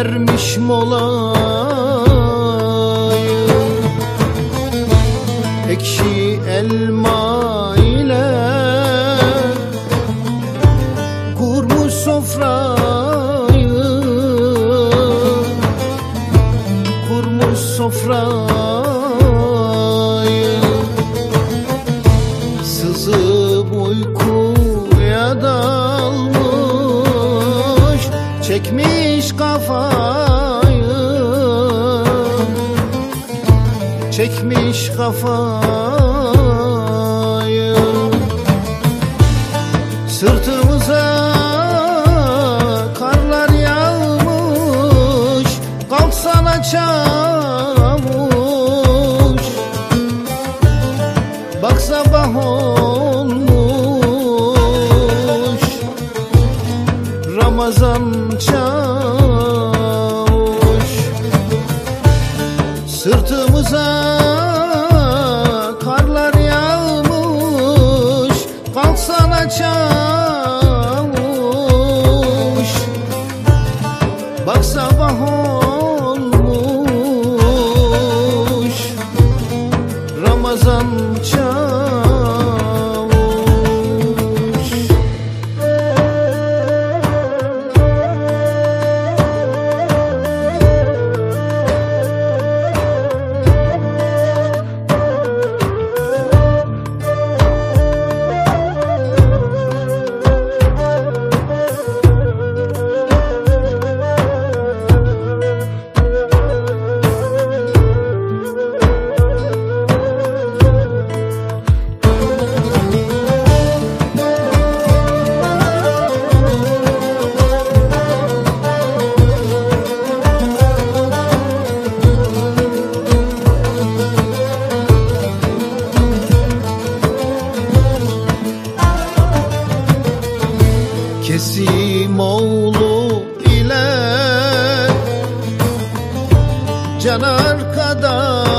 vermiş molayı. Ekşi elma ile kurmuş sofrayı. Kurmuş sofrayı. Sızıp uykuya dalmış Çekmiş kafayı kafayı. Sırtımıza karlar yağmış Kalksana çavuş. Bak sabah olmuş Ramazan çavuş. Sırtımıza sabah Kesim oğlu ile Can arkadaşlar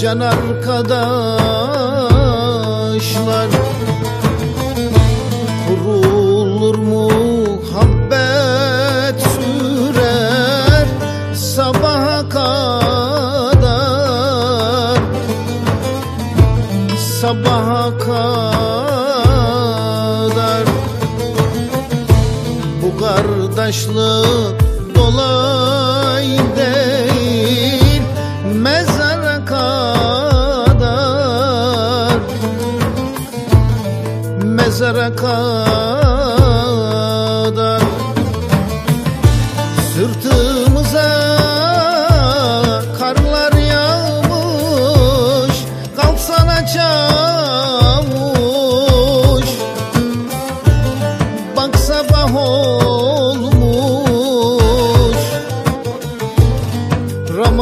Can arkadaşlar sabaha kadar Bu kardeşlik dolay değil mezara kadar Mezara kadar. Sırtımıza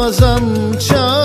Ramazan çavuş